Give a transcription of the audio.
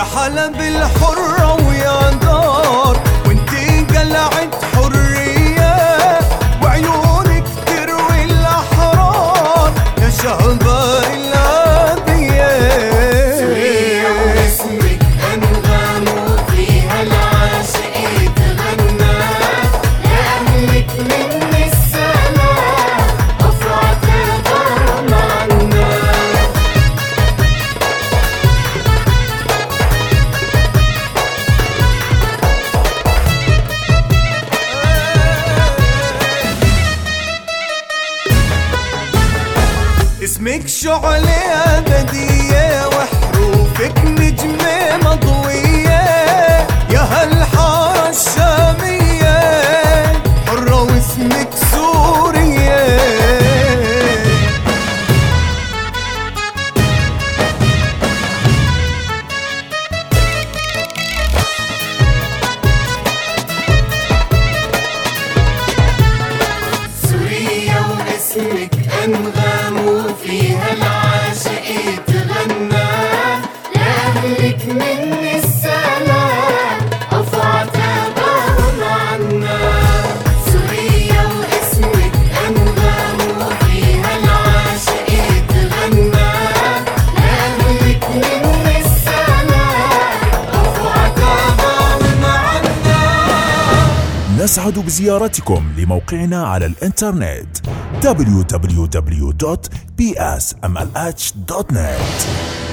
يا حلب الحرة اسمك شعلة أبدية وحروفك نية نسعد بزيارتكم لموقعنا على الإنترنت www.psmlh.net